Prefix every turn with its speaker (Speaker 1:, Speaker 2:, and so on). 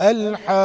Speaker 1: الحاقة.